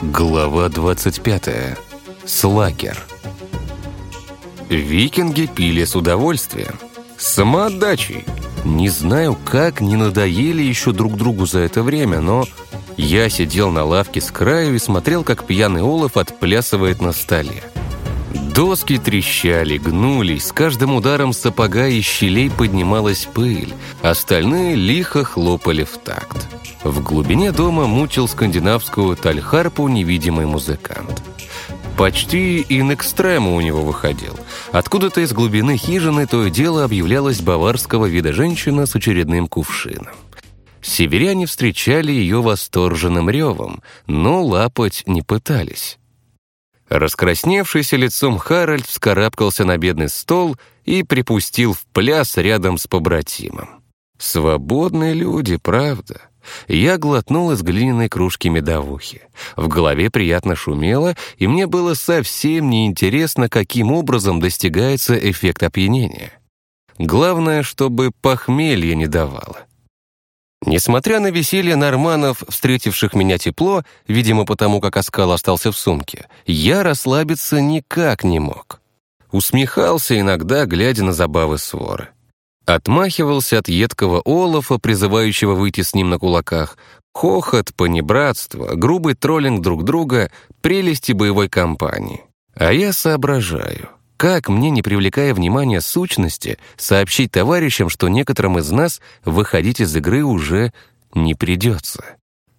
Глава 25. Слагер. Викинги пили с удовольствием. С самоотдачей. Не знаю, как не надоели еще друг другу за это время, но я сидел на лавке с краю и смотрел, как пьяный Олаф отплясывает на столе. Доски трещали, гнулись, с каждым ударом сапога из щелей поднималась пыль, остальные лихо хлопали в такт. В глубине дома мучил скандинавскую тальхарпу невидимый музыкант. Почти ин экстрему у него выходил. Откуда-то из глубины хижины то и дело объявлялась баварского вида женщина с очередным кувшином. Северяне встречали ее восторженным ревом, но лапать не пытались. Раскрасневшийся лицом Харальд вскарабкался на бедный стол и припустил в пляс рядом с побратимом. Свободные люди, правда. Я глотнул из глиняной кружки медовухи. В голове приятно шумело, и мне было совсем неинтересно, каким образом достигается эффект опьянения. Главное, чтобы похмелье не давало. Несмотря на веселье норманов, встретивших меня тепло, видимо, потому как оскал остался в сумке, я расслабиться никак не мог. Усмехался иногда, глядя на забавы своры. Отмахивался от едкого олафа, призывающего выйти с ним на кулаках, хохот, понебратство, грубый троллинг друг друга, прелести боевой компании. А я соображаю. Как мне, не привлекая внимания сущности, сообщить товарищам, что некоторым из нас выходить из игры уже не придется?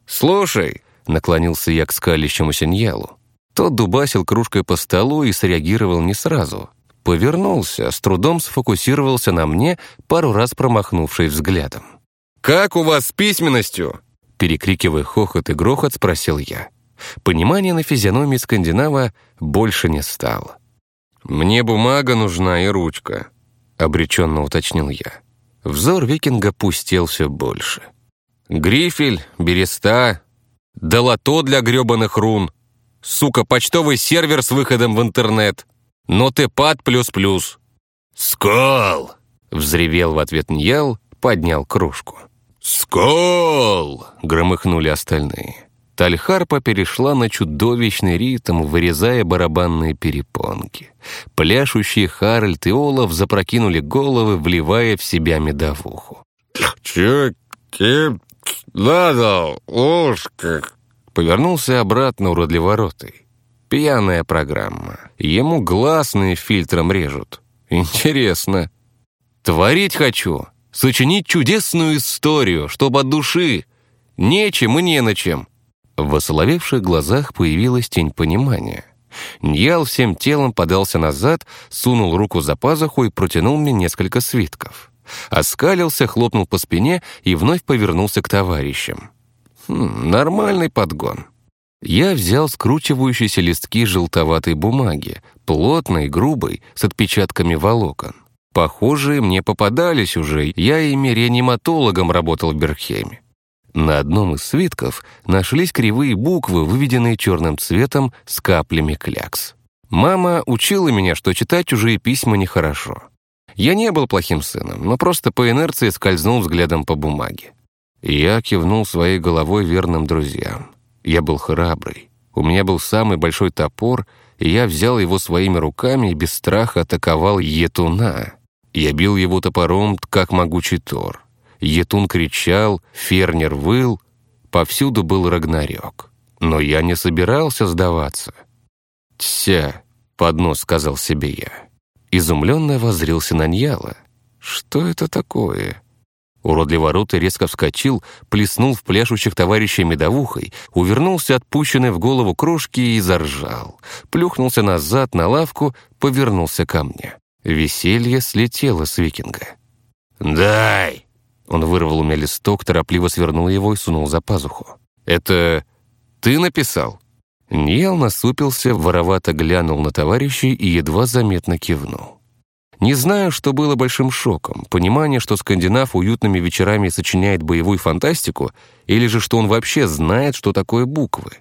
«Слушай», — наклонился я к скалящему синьялу. Тот дубасил кружкой по столу и среагировал не сразу. Повернулся, с трудом сфокусировался на мне, пару раз промахнувший взглядом. «Как у вас с письменностью?» Перекрикивая хохот и грохот, спросил я. Понимания на физиономии скандинава больше не стало. «Мне бумага нужна и ручка», — обреченно уточнил я. Взор викинга пустел все больше. «Грифель, береста, долото для гребаных рун, сука, почтовый сервер с выходом в интернет, нотепад плюс-плюс». «Скол!» — взревел в ответ Ньял, поднял кружку. «Скол!» — громыхнули остальные. Тальхарпа перешла на чудовищный ритм, вырезая барабанные перепонки. Пляшущие Харальд и Олаф запрокинули головы, вливая в себя медовуху. «Чё надо, ложка?» Повернулся обратно уродливоротой. Пьяная программа. Ему гласные фильтром режут. Интересно. Творить хочу. Сочинить чудесную историю, чтобы от души. Нечем и не на чем. В осоловевших глазах появилась тень понимания. Ньял всем телом подался назад, сунул руку за пазуху и протянул мне несколько свитков. Оскалился, хлопнул по спине и вновь повернулся к товарищам. Хм, нормальный подгон. Я взял скручивающиеся листки желтоватой бумаги, плотной, грубой, с отпечатками волокон. Похожие мне попадались уже, я ими реаниматологом работал в Берхеме. На одном из свитков нашлись кривые буквы, выведенные черным цветом с каплями клякс. Мама учила меня, что читать чужие письма нехорошо. Я не был плохим сыном, но просто по инерции скользнул взглядом по бумаге. Я кивнул своей головой верным друзьям. Я был храбрый. У меня был самый большой топор, и я взял его своими руками и без страха атаковал Етуна. Я бил его топором, как могучий Тор. Етун кричал, Фернер выл, повсюду был Рагнарёк. Но я не собирался сдаваться. «Тся», — под нос сказал себе я. Изумленно воззрился на Ньяла. «Что это такое?» Уродливый Роты резко вскочил, плеснул в пляшущих товарищей медовухой, увернулся от пущенной в голову крошки и заржал. Плюхнулся назад на лавку, повернулся ко мне. Веселье слетело с викинга. «Дай!» Он вырвал у меня листок, торопливо свернул его и сунул за пазуху. «Это ты написал?» Ниел насупился, воровато глянул на товарищей и едва заметно кивнул. Не знаю, что было большим шоком, понимание, что скандинав уютными вечерами сочиняет боевую фантастику, или же что он вообще знает, что такое буквы.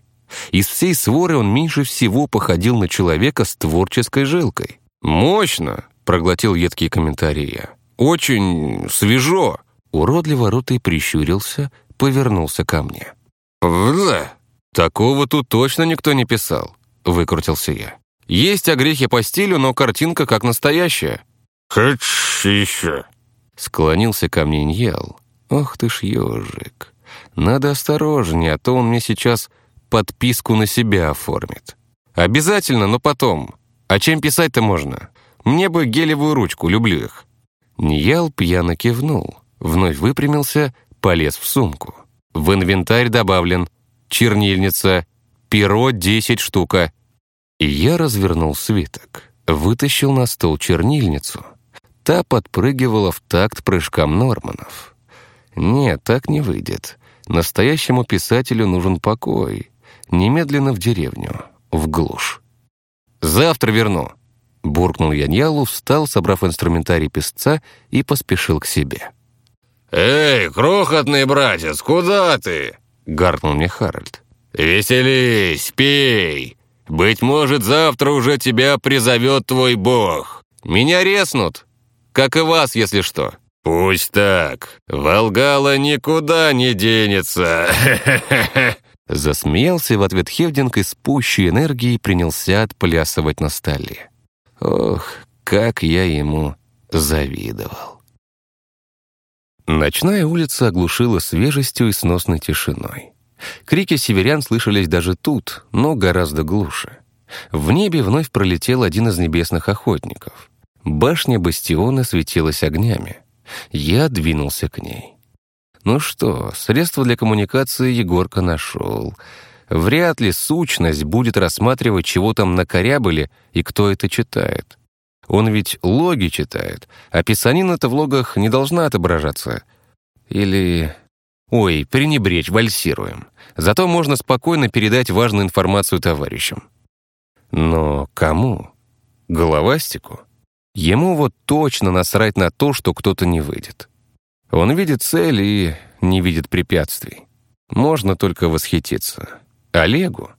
Из всей своры он меньше всего походил на человека с творческой жилкой. «Мощно!» — проглотил едкие комментарии. «Очень свежо!» Уродливо Рутый прищурился, повернулся ко мне. «Вла, «Такого тут точно никто не писал», — выкрутился я. «Есть огрехи по стилю, но картинка как настоящая». «Хочешь еще?» Склонился ко мне Ньял. «Ох ты ж ежик. Надо осторожнее, а то он мне сейчас подписку на себя оформит. Обязательно, но потом. А чем писать-то можно? Мне бы гелевую ручку, люблю их». Ньял пьяно кивнул, вновь выпрямился, полез в сумку. В инвентарь добавлен чернильница, перо 10 штука. И я развернул свиток, вытащил на стол чернильницу. Та подпрыгивала в такт прыжкам Норманов. Нет, так не выйдет. Настоящему писателю нужен покой. Немедленно в деревню, в глушь. «Завтра верну», — буркнул Яньялу, встал, собрав инструментарий писца и поспешил к себе. «Эй, крохотный братец, куда ты?» — гаркнул мне Харальд. «Веселись, пей! Быть может, завтра уже тебя призовет твой бог!» «Меня резнут, как и вас, если что!» «Пусть так. Волгала никуда не денется!» Засмеялся в ответ Хевдинг и с пущей энергией принялся отплясывать на столе. Ох, как я ему завидовал. Ночная улица оглушила свежестью и сносной тишиной. Крики северян слышались даже тут, но гораздо глуше. В небе вновь пролетел один из небесных охотников. Башня бастиона светилась огнями. Я двинулся к ней. Ну что, средства для коммуникации Егорка нашел. Вряд ли сущность будет рассматривать, чего там накорябали и кто это читает. Он ведь логи читает, а писанина-то в логах не должна отображаться. Или... Ой, пренебречь, вальсируем. Зато можно спокойно передать важную информацию товарищам. Но кому? Головастику? Ему вот точно насрать на то, что кто-то не выйдет. Он видит цель и не видит препятствий. Можно только восхититься. Олегу?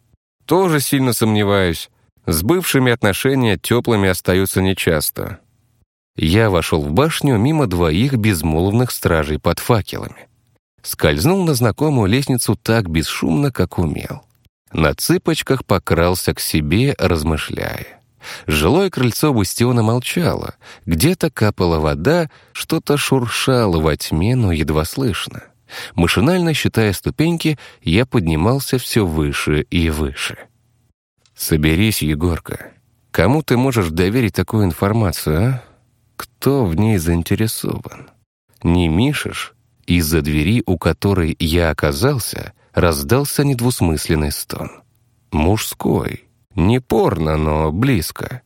Тоже сильно сомневаюсь. С бывшими отношения теплыми остаются нечасто. Я вошел в башню мимо двоих безмолвных стражей под факелами. Скользнул на знакомую лестницу так бесшумно, как умел. На цыпочках покрался к себе, размышляя. Жилое крыльцо бастиона молчало. Где-то капала вода, что-то шуршало во тьме, но едва слышно. Машинально считая ступеньки, я поднимался все выше и выше. «Соберись, Егорка. Кому ты можешь доверить такую информацию, а? Кто в ней заинтересован? Не Мишиш?» Из-за двери, у которой я оказался, раздался недвусмысленный стон. Мужской. Не порно, но близко.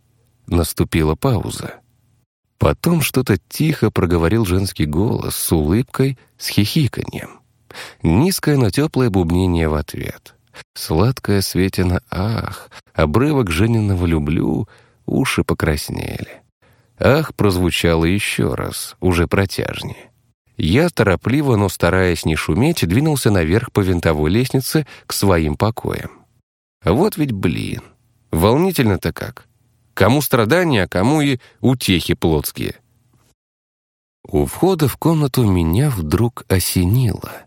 Наступила пауза. Потом что-то тихо проговорил женский голос с улыбкой, с хихиканьем. Низкое, но теплое бубнение в ответ. Сладкая Светина «Ах», обрывок Жениного «Люблю», уши покраснели. «Ах» прозвучало еще раз, уже протяжнее. Я торопливо, но стараясь не шуметь, двинулся наверх по винтовой лестнице к своим покоям. Вот ведь блин, волнительно-то как. Кому страдания, а кому и утехи плотские. У входа в комнату меня вдруг осенило.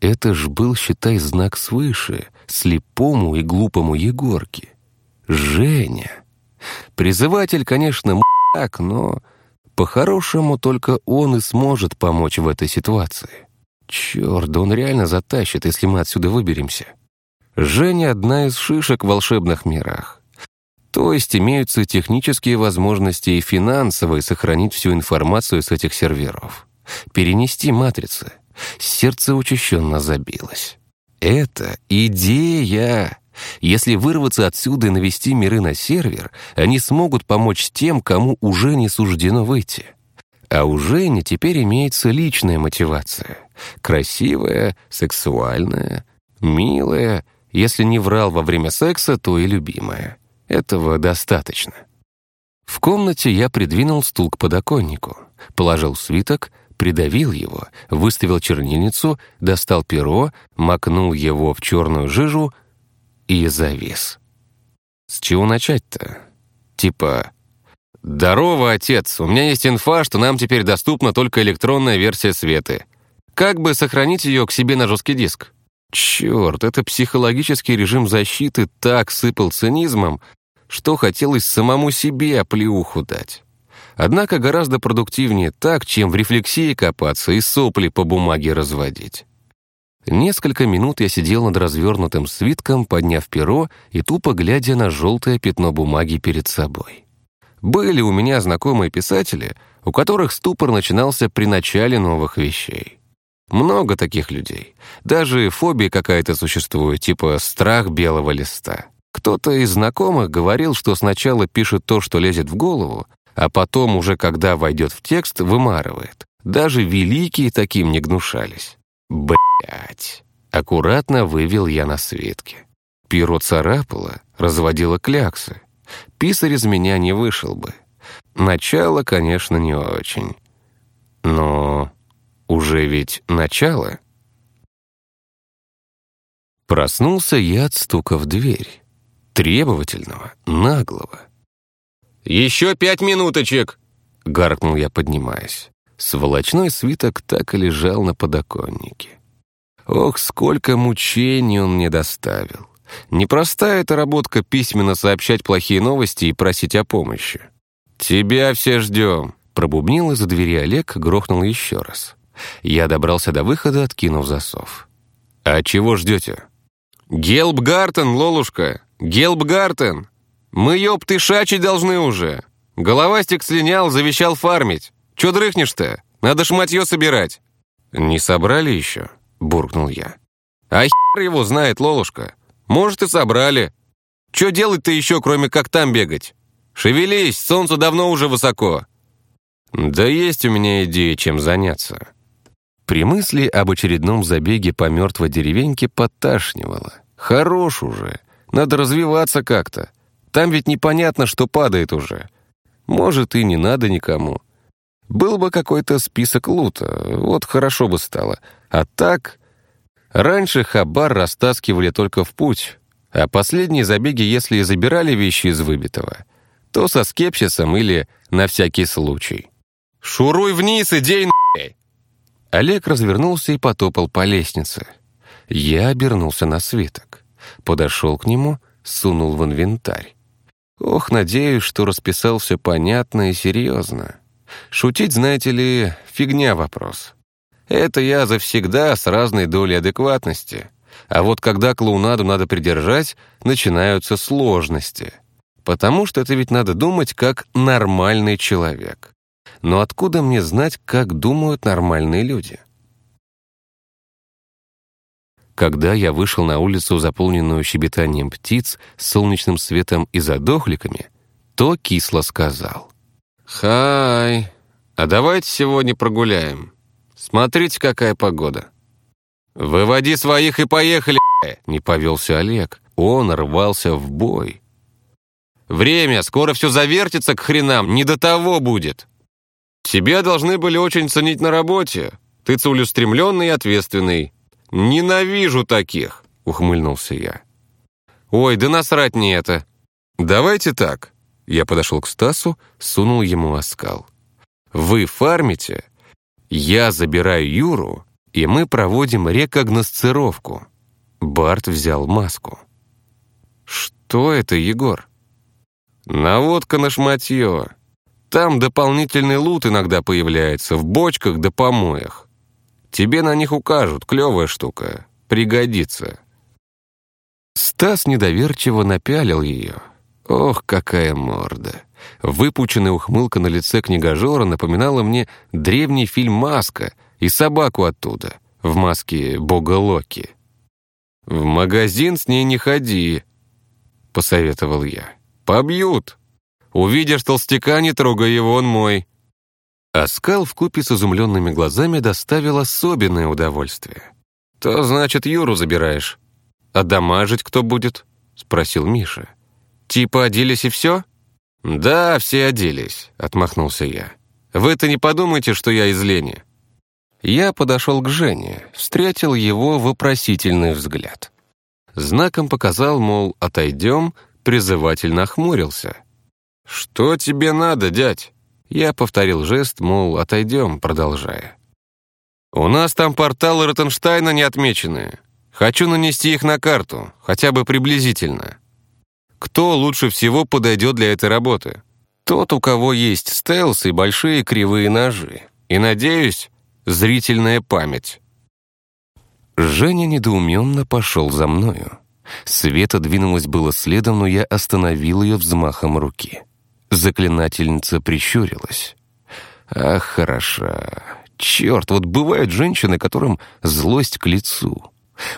Это ж был, считай, знак свыше, слепому и глупому Егорке. Женя. Призыватель, конечно, м***ак, но по-хорошему, только он и сможет помочь в этой ситуации. Черт, да он реально затащит, если мы отсюда выберемся. Женя — одна из шишек в волшебных мирах. То есть имеются технические возможности и финансовые сохранить всю информацию с этих серверов. Перенести матрицы. Сердце учащенно забилось. Это идея. Если вырваться отсюда и навести миры на сервер, они смогут помочь тем, кому уже не суждено выйти. А у Жени теперь имеется личная мотивация. Красивая, сексуальная, милая, если не врал во время секса, то и любимая. Этого достаточно. В комнате я придвинул стул к подоконнику, положил свиток, придавил его, выставил чернильницу, достал перо, макнул его в черную жижу и завис. С чего начать-то? Типа, «Здорово, отец, у меня есть инфа, что нам теперь доступна только электронная версия Светы. Как бы сохранить ее к себе на жесткий диск?» Черт, это психологический режим защиты так сыпал цинизмом, что хотелось самому себе оплеуху дать. Однако гораздо продуктивнее так, чем в рефлексии копаться и сопли по бумаге разводить. Несколько минут я сидел над развернутым свитком, подняв перо и тупо глядя на желтое пятно бумаги перед собой. Были у меня знакомые писатели, у которых ступор начинался при начале новых вещей. Много таких людей. Даже фобия какая-то существует, типа страх белого листа. Кто-то из знакомых говорил, что сначала пишет то, что лезет в голову, а потом, уже когда войдет в текст, вымарывает. Даже великие таким не гнушались. Блять. Аккуратно вывел я на свитке. Перо царапало, разводило кляксы. Писарь из меня не вышел бы. Начало, конечно, не очень. Но уже ведь начало. Проснулся я от стука в дверь. Требовательного, наглого. «Еще пять минуточек!» — гаркнул я, поднимаясь. Сволочной свиток так и лежал на подоконнике. Ох, сколько мучений он мне доставил. Непростая эта работка письменно сообщать плохие новости и просить о помощи. «Тебя все ждем», — пробубнил из-за двери Олег, грохнул еще раз. Я добрался до выхода, откинув засов. «А чего ждете?» «Гелбгартен, Лолушка! Гелбгартен! Мы, ёпты, шачить должны уже! Головастик слинял, завещал фармить. Чё дрыхнешь-то? Надо ж матьё собирать!» «Не собрали еще?» — буркнул я. «А хер его знает, Лолушка! Может, и собрали. Чё делать-то еще, кроме как там бегать? Шевелись, солнце давно уже высоко!» «Да есть у меня идея, чем заняться». При мысли об очередном забеге по мертвой деревеньке подташнивало. Хорош уже. Надо развиваться как-то. Там ведь непонятно, что падает уже. Может, и не надо никому. Был бы какой-то список лута, вот хорошо бы стало. А так... Раньше хабар растаскивали только в путь, а последние забеги, если и забирали вещи из выбитого, то со скепсисом или на всякий случай. «Шуруй вниз, идей Олег развернулся и потопал по лестнице. Я обернулся на свиток. Подошел к нему, сунул в инвентарь. Ох, надеюсь, что расписал все понятно и серьезно. Шутить, знаете ли, фигня вопрос. Это я завсегда с разной долей адекватности. А вот когда клоунаду надо придержать, начинаются сложности. Потому что это ведь надо думать как нормальный человек. Но откуда мне знать, как думают нормальные люди? Когда я вышел на улицу, заполненную щебетанием птиц, солнечным светом и задохликами, то кисло сказал. «Хай, а давайте сегодня прогуляем. Смотрите, какая погода». «Выводи своих и поехали!» Не повелся Олег. Он рвался в бой. «Время, скоро все завертится к хренам, не до того будет!» Тебя должны были очень ценить на работе. Ты целеустремленный и ответственный. Ненавижу таких, ухмыльнулся я. Ой, да насрать не это. Давайте так. Я подошел к Стасу, сунул ему оскал. Вы фармите, я забираю Юру, и мы проводим рекогносцировку. Барт взял маску. Что это, Егор? Наводка на шматье. Там дополнительный лут иногда появляется, в бочках да помоях. Тебе на них укажут, клевая штука, пригодится». Стас недоверчиво напялил ее. Ох, какая морда! Выпученная ухмылка на лице книгажора напоминала мне древний фильм «Маска» и собаку оттуда, в маске бога Локи. «В магазин с ней не ходи», — посоветовал я. «Побьют». Увидишь толстяка, не трогай его, он мой». Оскал вкупе с изумленными глазами доставил особенное удовольствие. «То, значит, Юру забираешь. А дамажить кто будет?» — спросил Миша. «Типа оделись и все?» «Да, все оделись», — отмахнулся я. «Вы-то не подумайте, что я из лени». Я подошел к Жене, встретил его вопросительный взгляд. Знаком показал, мол, отойдем, призывательно охмурился. «Что тебе надо, дядь?» Я повторил жест, мол, отойдем, продолжая. «У нас там порталы Ротенштейна не отмечены. Хочу нанести их на карту, хотя бы приблизительно. Кто лучше всего подойдет для этой работы? Тот, у кого есть стелс и большие кривые ножи. И, надеюсь, зрительная память. Женя недоуменно пошел за мною. Света двинулась было следом, но я остановил ее взмахом руки. Заклинательница прищурилась. «Ах, хороша! Черт, вот бывают женщины, которым злость к лицу.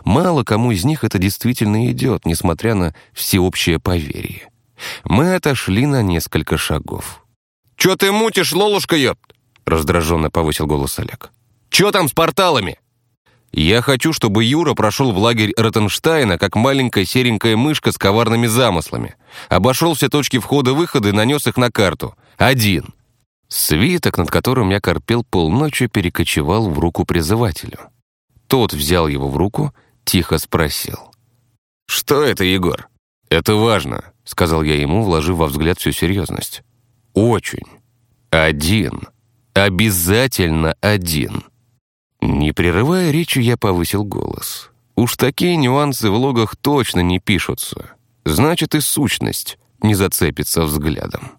Мало кому из них это действительно идет, несмотря на всеобщее поверье. Мы отошли на несколько шагов. «Чё ты мутишь, Лолушка, ёпт?» раздраженно повысил голос Олег. «Чё там с порталами?» «Я хочу, чтобы Юра прошел в лагерь Ротенштейна, как маленькая серенькая мышка с коварными замыслами. Обошел все точки входа-выхода и нанес их на карту. Один». Свиток, над которым я корпел полночи, перекочевал в руку призывателю. Тот взял его в руку, тихо спросил. «Что это, Егор?» «Это важно», — сказал я ему, вложив во взгляд всю серьезность. «Очень. Один. Обязательно один». Не прерывая речи, я повысил голос. Уж такие нюансы в логах точно не пишутся. Значит, и сущность не зацепится взглядом.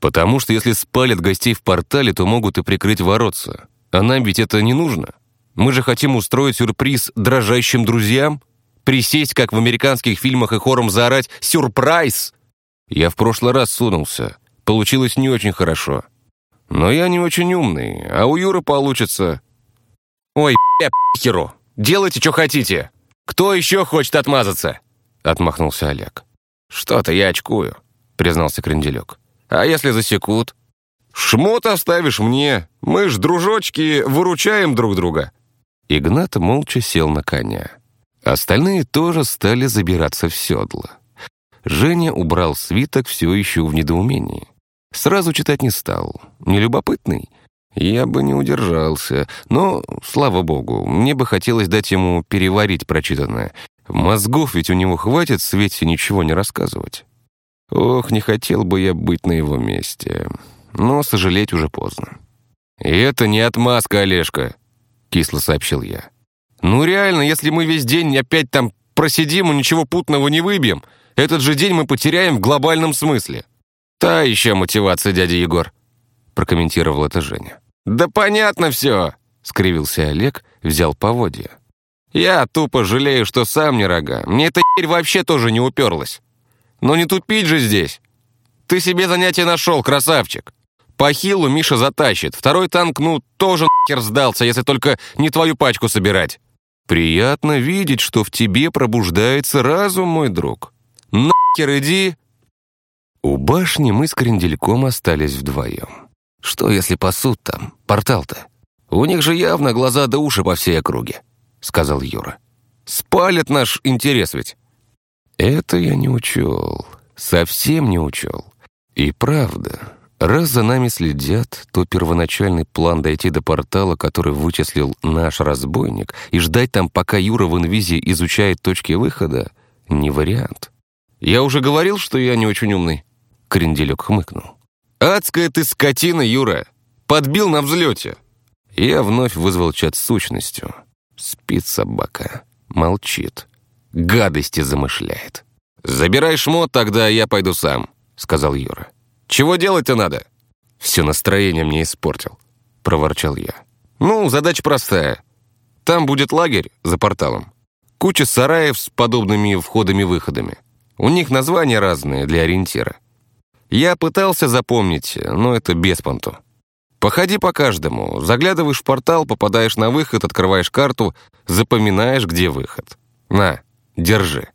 Потому что если спалят гостей в портале, то могут и прикрыть воротца. А нам ведь это не нужно. Мы же хотим устроить сюрприз дрожащим друзьям, присесть, как в американских фильмах, и хором заорать «Сюрприз!». Я в прошлый раз сунулся. Получилось не очень хорошо. Но я не очень умный, а у Юры получится. «Ой, бля, херу! Делайте, что хотите! Кто еще хочет отмазаться?» Отмахнулся Олег. «Что-то я очкую», признался Кренделек. «А если засекут?» «Шмот оставишь мне. Мы ж, дружочки, выручаем друг друга». Игнат молча сел на коня. Остальные тоже стали забираться в седло. Женя убрал свиток все еще в недоумении. Сразу читать не стал. Нелюбопытный? Я бы не удержался, но, слава богу, мне бы хотелось дать ему переварить прочитанное. Мозгов ведь у него хватит Свете ничего не рассказывать. Ох, не хотел бы я быть на его месте. Но сожалеть уже поздно. «И это не отмазка, Олежка», — кисло сообщил я. «Ну реально, если мы весь день опять там просидим и ничего путного не выбьем, этот же день мы потеряем в глобальном смысле». «Та еще мотивация, дядя Егор», — прокомментировал это Женя. «Да понятно все!» — скривился Олег, взял поводья. «Я тупо жалею, что сам не рога. Мне эта херь вообще тоже не уперлась. Но не тупить же здесь. Ты себе занятие нашел, красавчик. По хилу Миша затащит. Второй танк, ну, тоже нахер сдался, если только не твою пачку собирать. Приятно видеть, что в тебе пробуждается разум, мой друг. Нахер иди!» У башни мы с Крендельком остались вдвоем. Что, если пасут там? Портал-то? У них же явно глаза да уши по всей округе», — сказал Юра. «Спалят наш интерес ведь». Это я не учел. Совсем не учел. И правда, раз за нами следят, то первоначальный план дойти до портала, который вычислил наш разбойник, и ждать там, пока Юра в инвизе изучает точки выхода, не вариант. «Я уже говорил, что я не очень умный?» Кренделек хмыкнул. «Адская ты скотина, Юра! Подбил на взлете!» Я вновь вызвал чат сущностью. Спит собака. Молчит. Гадости замышляет. «Забирай шмот, тогда я пойду сам», — сказал Юра. «Чего делать-то надо?» «Все настроение мне испортил», — проворчал я. «Ну, задача простая. Там будет лагерь за порталом. Куча сараев с подобными входами-выходами. У них названия разные для ориентира. Я пытался запомнить, но это без понту. Походи по каждому, заглядываешь в портал, попадаешь на выход, открываешь карту, запоминаешь, где выход. На, держи.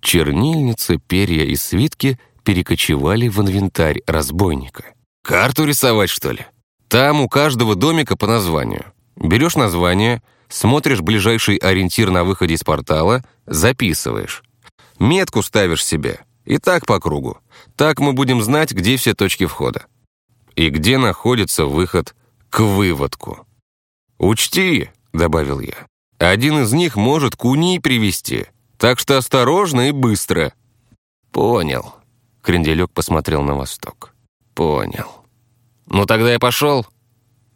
Чернильница, перья и свитки перекочевали в инвентарь разбойника. Карту рисовать, что ли? Там у каждого домика по названию. Берешь название, смотришь ближайший ориентир на выходе из портала, записываешь. Метку ставишь себе. И так по кругу. Так мы будем знать, где все точки входа. И где находится выход к выводку. «Учти», — добавил я, — «один из них может куни привести, так что осторожно и быстро». «Понял», — Кренделек посмотрел на восток. «Понял. Ну тогда я пошел».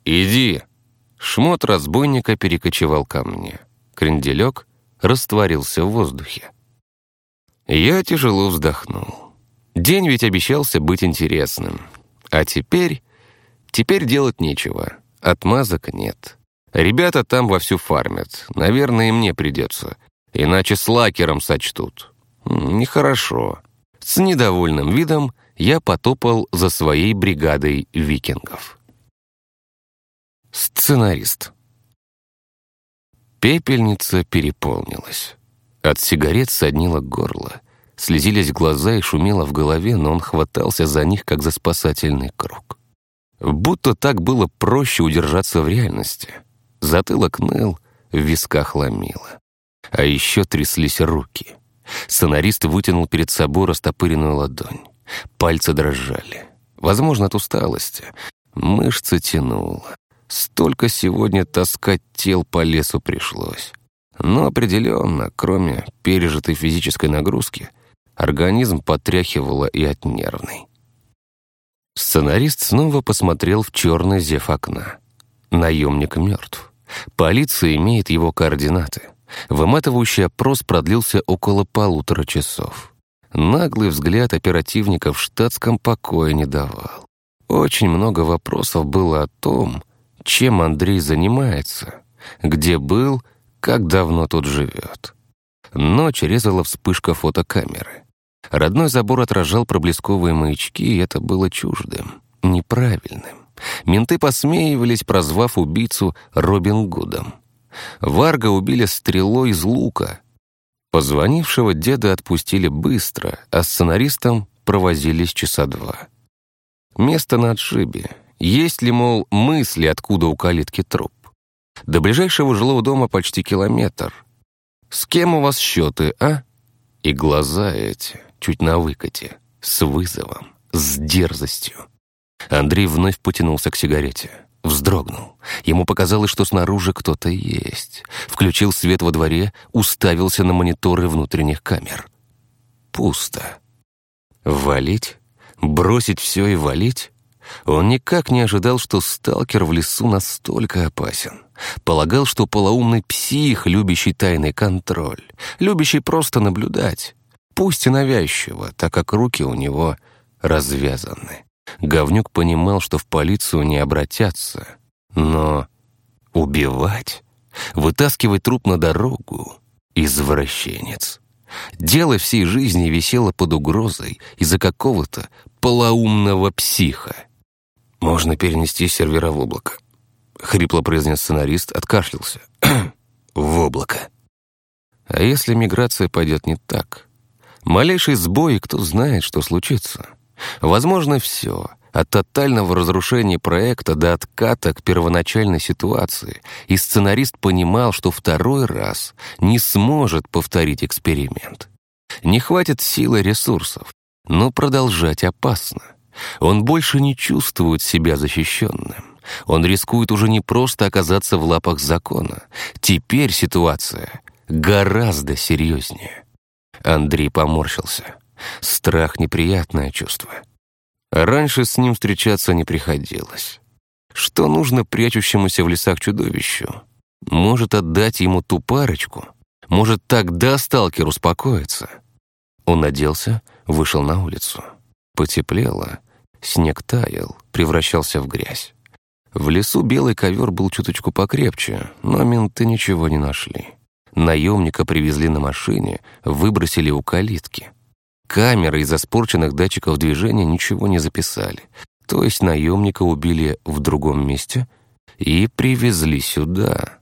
«Иди». Шмот разбойника перекочевал ко мне. Кренделек растворился в воздухе. Я тяжело вздохнул. День ведь обещался быть интересным. А теперь... Теперь делать нечего. Отмазок нет. Ребята там вовсю фармят. Наверное, и мне придется. Иначе с лакером сочтут. Нехорошо. С недовольным видом я потопал за своей бригадой викингов. Сценарист. Пепельница переполнилась. От сигарет соднило горло. Слезились глаза и шумело в голове, но он хватался за них, как за спасательный круг. Будто так было проще удержаться в реальности. Затылок ныл, в висках ломило. А еще тряслись руки. Сценарист вытянул перед собой растопыренную ладонь. Пальцы дрожали. Возможно, от усталости. Мышцы тянуло. Столько сегодня таскать тел по лесу пришлось. Но определенно, кроме пережитой физической нагрузки, организм потряхивало и от нервной. Сценарист снова посмотрел в черный зев окна. Наемник мертв. Полиция имеет его координаты. Выматывающий опрос продлился около полутора часов. Наглый взгляд оперативника в штатском покоя не давал. Очень много вопросов было о том, чем Андрей занимается, где был, как давно тут живет. Ночь резала вспышка фотокамеры. Родной забор отражал проблесковые маячки, и это было чуждым, неправильным. Менты посмеивались, прозвав убийцу Робин Гудом. Варга убили стрелой из лука. Позвонившего деда отпустили быстро, а сценаристом провозились часа два. Место на отшибе. Есть ли, мол, мысли, откуда у калитки труп? До ближайшего жилого дома почти километр. С кем у вас счеты, а? И глаза эти, чуть на выкате, с вызовом, с дерзостью. Андрей вновь потянулся к сигарете. Вздрогнул. Ему показалось, что снаружи кто-то есть. Включил свет во дворе, уставился на мониторы внутренних камер. Пусто. Валить? Бросить все и валить? Он никак не ожидал, что сталкер в лесу настолько опасен. Полагал, что полоумный псих, любящий тайный контроль, любящий просто наблюдать. Пусть и навязчиво, так как руки у него развязаны. Говнюк понимал, что в полицию не обратятся. Но убивать? Вытаскивать труп на дорогу? Извращенец. Дело всей жизни висело под угрозой из-за какого-то полоумного психа. «Можно перенести сервера в облако», — хрипло произнес сценарист, откашлялся. «В облако». А если миграция пойдет не так? Малейший сбой, кто знает, что случится. Возможно, все. От тотального разрушения проекта до отката к первоначальной ситуации. И сценарист понимал, что второй раз не сможет повторить эксперимент. Не хватит силы ресурсов, но продолжать опасно. Он больше не чувствует себя защищенным. Он рискует уже не просто оказаться в лапах закона. Теперь ситуация гораздо серьезнее. Андрей поморщился. Страх — неприятное чувство. Раньше с ним встречаться не приходилось. Что нужно прячущемуся в лесах чудовищу? Может, отдать ему ту парочку? Может, тогда сталкер успокоится? Он оделся, вышел на улицу. Потеплело, снег таял, превращался в грязь. В лесу белый ковер был чуточку покрепче, но менты ничего не нашли. Наемника привезли на машине, выбросили у калитки. Камеры из испорченных датчиков движения ничего не записали. То есть наемника убили в другом месте и привезли сюда.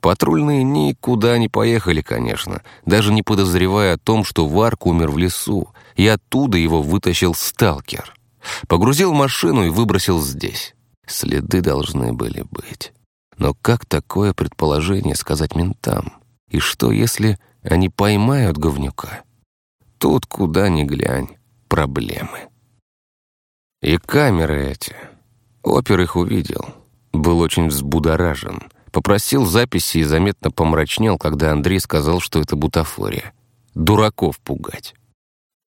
Патрульные никуда не поехали, конечно, даже не подозревая о том, что Варк умер в лесу, и оттуда его вытащил сталкер. Погрузил машину и выбросил здесь. Следы должны были быть. Но как такое предположение сказать ментам? И что, если они поймают говнюка? Тут куда ни глянь, проблемы. И камеры эти. Опер их увидел. Был очень взбудоражен. Попросил записи и заметно помрачнел, когда Андрей сказал, что это бутафория. Дураков пугать.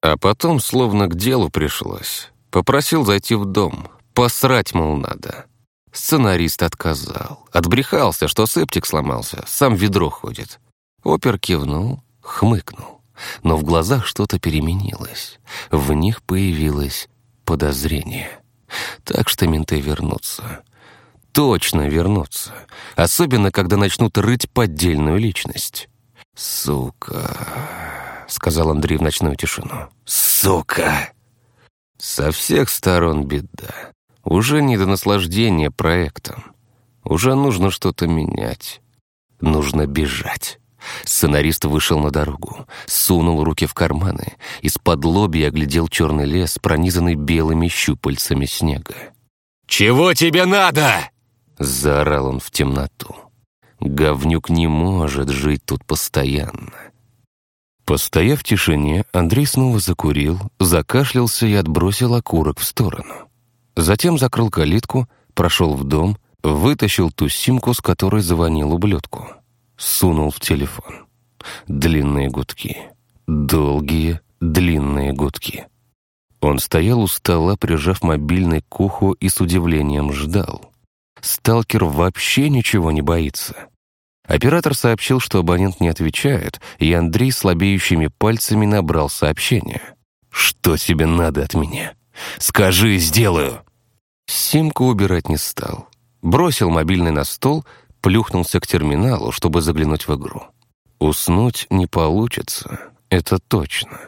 А потом словно к делу пришлось. Попросил зайти в дом. Посрать, мол, надо. Сценарист отказал. Отбрехался, что септик сломался. Сам ведро ходит. Опер кивнул, хмыкнул, но в глазах что-то переменилось. В них появилось подозрение. Так что менты вернутся. Точно вернутся. Особенно, когда начнут рыть поддельную личность. «Сука!» — сказал Андрей в ночную тишину. «Сука!» Со всех сторон беда. Уже не до наслаждения проектом. Уже нужно что-то менять. Нужно бежать. Сценарист вышел на дорогу, сунул руки в карманы, из-под лобья оглядел черный лес, пронизанный белыми щупальцами снега. «Чего тебе надо?» — заорал он в темноту. «Говнюк не может жить тут постоянно». Постояв в тишине, Андрей снова закурил, закашлялся и отбросил окурок в сторону. Затем закрыл калитку, прошел в дом, вытащил ту симку, с которой звонил ублюдку. Сунул в телефон. Длинные гудки. Долгие, длинные гудки. Он стоял у стола, прижав мобильный к уху и с удивлением ждал. Сталкер вообще ничего не боится. Оператор сообщил, что абонент не отвечает, и Андрей слабеющими пальцами набрал сообщение. «Что тебе надо от меня? Скажи, сделаю!» Симку убирать не стал. Бросил мобильный на стол, плюхнулся к терминалу, чтобы заглянуть в игру. Уснуть не получится, это точно.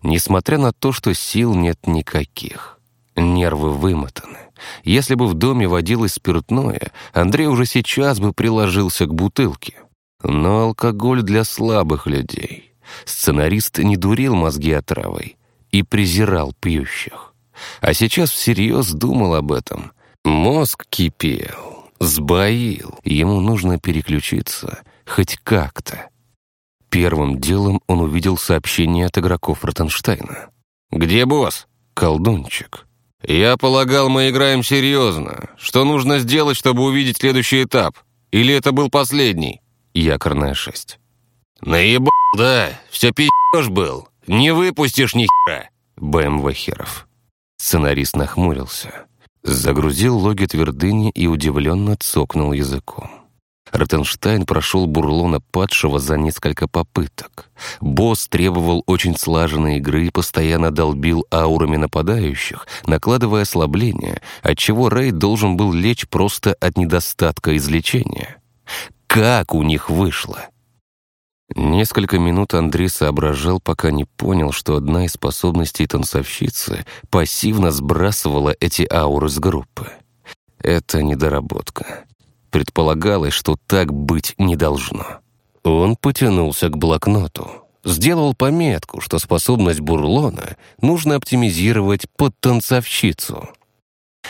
Несмотря на то, что сил нет никаких. Нервы вымотаны. Если бы в доме водилось спиртное, Андрей уже сейчас бы приложился к бутылке. Но алкоголь для слабых людей. Сценарист не дурил мозги отравой и презирал пьющих. А сейчас всерьез думал об этом. Мозг кипел, сбоил. Ему нужно переключиться хоть как-то. Первым делом он увидел сообщение от игроков Ротенштейна. «Где босс?» «Колдунчик». «Я полагал, мы играем серьезно. Что нужно сделать, чтобы увидеть следующий этап? Или это был последний?» Якорная шесть. «Наебал, да. Все пи***ш был. Не выпустишь ни хера!» БМВ Херов. Сценарист нахмурился. Загрузил логи твердыни и удивленно цокнул языком. Ротенштайн прошел Бурлона падшего за несколько попыток. Босс требовал очень слаженной игры и постоянно долбил аурами нападающих, накладывая ослабление, отчего Рэй должен был лечь просто от недостатка излечения. Как у них вышло? Несколько минут Андрей соображал, пока не понял, что одна из способностей танцовщицы пассивно сбрасывала эти ауры с группы. Это недоработка. Предполагалось, что так быть не должно. Он потянулся к блокноту. Сделал пометку, что способность Бурлона нужно оптимизировать под танцовщицу.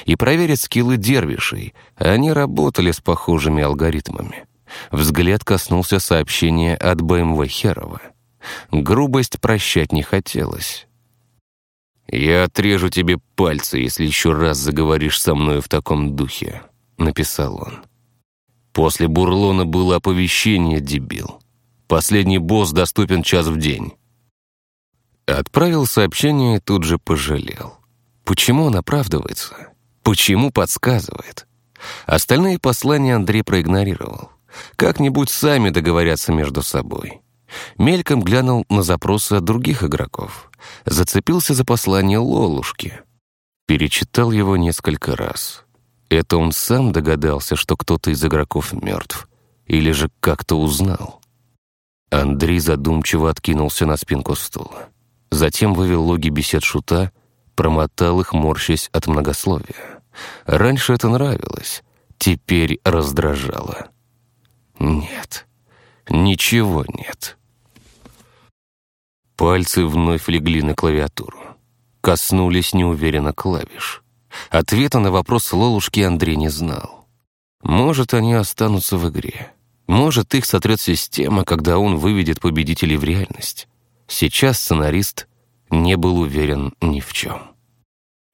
И проверить скиллы дервишей. Они работали с похожими алгоритмами. Взгляд коснулся сообщения от БМВ Херова. Грубость прощать не хотелось. «Я отрежу тебе пальцы, если еще раз заговоришь со мной в таком духе», — написал он. После Бурлона было оповещение, дебил. Последний босс доступен час в день. Отправил сообщение и тут же пожалел. Почему он оправдывается? Почему подсказывает? Остальные послания Андрей проигнорировал. Как-нибудь сами договорятся между собой. Мельком глянул на запросы от других игроков. Зацепился за послание Лолушки. Перечитал его несколько раз. Это он сам догадался, что кто-то из игроков мертв? Или же как-то узнал? Андрей задумчиво откинулся на спинку стула. Затем вывел логи бесед шута, промотал их, морщась от многословия. Раньше это нравилось, теперь раздражало. Нет, ничего нет. Пальцы вновь легли на клавиатуру. Коснулись неуверенно клавиш. Ответа на вопрос Лолушки Андрей не знал. Может, они останутся в игре. Может, их сотрет система, когда он выведет победителей в реальность. Сейчас сценарист не был уверен ни в чем.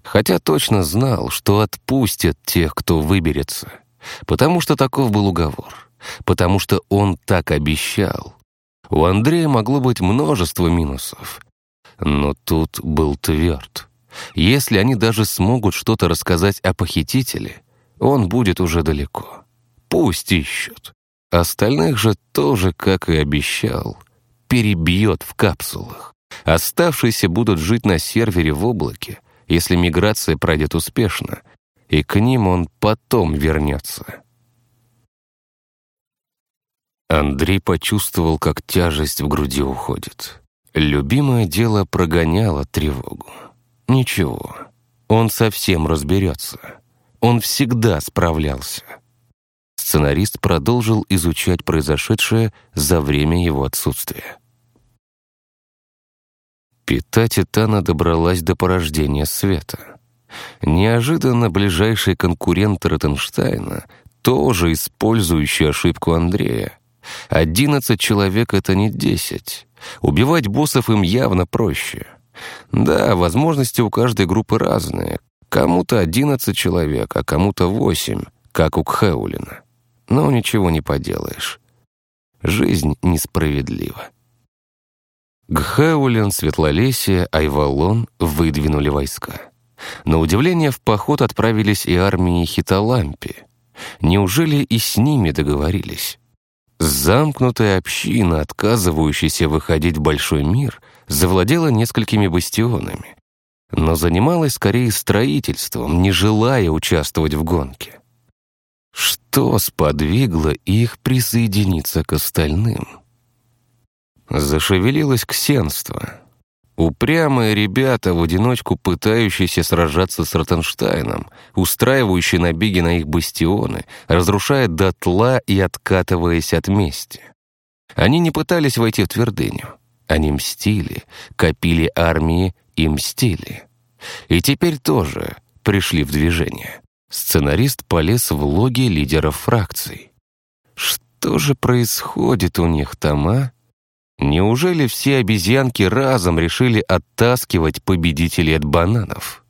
Хотя точно знал, что отпустят тех, кто выберется. Потому что таков был уговор. Потому что он так обещал. У Андрея могло быть множество минусов. Но тут был тверд. Если они даже смогут что-то рассказать о похитителе, он будет уже далеко. Пусть ищут. Остальных же тоже, как и обещал, перебьет в капсулах. Оставшиеся будут жить на сервере в облаке, если миграция пройдет успешно, и к ним он потом вернется. Андрей почувствовал, как тяжесть в груди уходит. Любимое дело прогоняло тревогу. Ничего, он совсем разберется. Он всегда справлялся. Сценарист продолжил изучать произошедшее за время его отсутствия. Пита Титана добралась до порождения света. Неожиданно ближайший конкурент Ротенштейна, тоже использующий ошибку Андрея. Одиннадцать человек — это не десять. Убивать боссов им явно проще. Да, возможности у каждой группы разные. Кому-то одиннадцать человек, а кому-то восемь, как у Кхеулина. Но ничего не поделаешь. Жизнь несправедлива. Гхаулен, Светлолесье, Айвалон выдвинули войска. На удивление в поход отправились и армии Хиталампи. Неужели и с ними договорились? Замкнутая община, отказывающаяся выходить в большой мир, завладела несколькими бастионами, но занималась скорее строительством, не желая участвовать в гонке. Что сподвигло их присоединиться к остальным? Зашевелилось ксенство. Упрямые ребята, в одиночку пытающиеся сражаться с Ротенштайном, устраивающие набеги на их бастионы, разрушая дотла и откатываясь от мести. Они не пытались войти в твердыню. Они мстили, копили армии и мстили. И теперь тоже пришли в движение. Сценарист полез в логи лидеров фракций. Что же происходит у них там, а? Неужели все обезьянки разом решили оттаскивать победителей от бананов?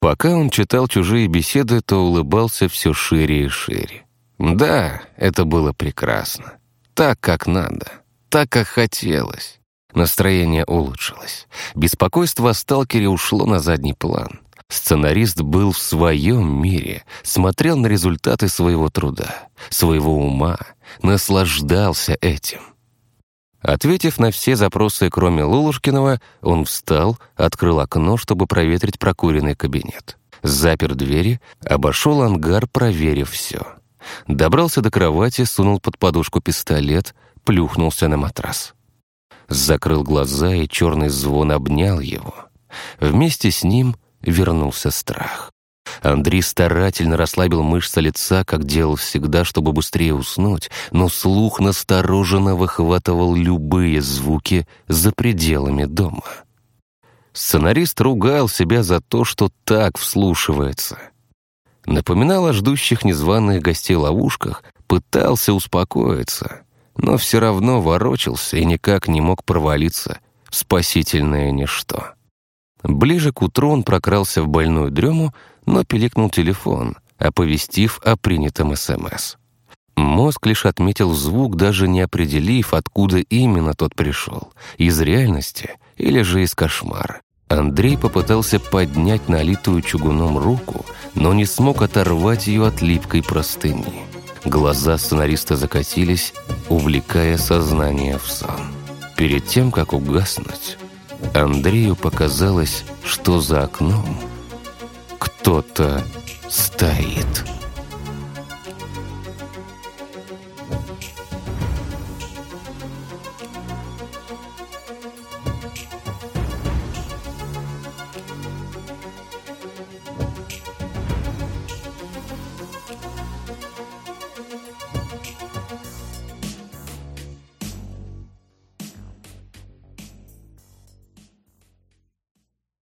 Пока он читал чужие беседы, то улыбался все шире и шире. Да, это было прекрасно. Так, как надо. Так, как хотелось. Настроение улучшилось. Беспокойство о сталкере ушло на задний план. Сценарист был в своем мире, смотрел на результаты своего труда, своего ума, наслаждался этим. Ответив на все запросы, кроме Лулушкиного, он встал, открыл окно, чтобы проветрить прокуренный кабинет. Запер двери, обошел ангар, проверив все. Добрался до кровати, сунул под подушку пистолет, плюхнулся на матрас. Закрыл глаза, и черный звон обнял его. Вместе с ним вернулся страх. Андрей старательно расслабил мышцы лица, как делал всегда, чтобы быстрее уснуть, но слух настороженно выхватывал любые звуки за пределами дома. Сценарист ругал себя за то, что так вслушивается. Напоминал о ждущих незваных гостей ловушках, пытался успокоиться, но все равно ворочался и никак не мог провалиться в спасительное ничто. Ближе к утру он прокрался в больную дрему, но пиликнул телефон, оповестив о принятом СМС. Мозг лишь отметил звук, даже не определив, откуда именно тот пришел — из реальности или же из кошмара. Андрей попытался поднять налитую чугуном руку, но не смог оторвать ее от липкой простыни. Глаза сценариста закатились, увлекая сознание в сон. Перед тем, как угаснуть, Андрею показалось, что за окном кто-то стоит.